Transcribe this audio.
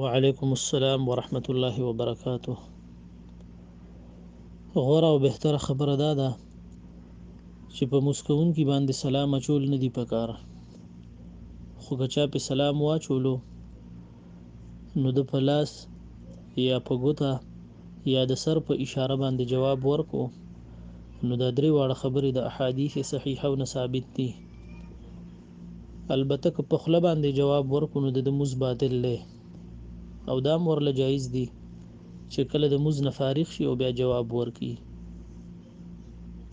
وعلیکم السلام ورحمت الله وبرکاته غوره او بهتره خبره دا ده چې په مسکون کې باندې سلام اچول نه دی پکار خو که چا په سلام واچولو نو د پلاس یا په ګوته یا د سر په اشاره باندې جواب ورکو نو دا درې واړه خبرې د احادیث صحیحه او ثابت دي البته که په خوله باندی جواب ورکړو نو دده مونځ باطل دی او دا هم ورله جایز دی چه کله د مونځ نه فارغ شی او بیا جواب ورکړي.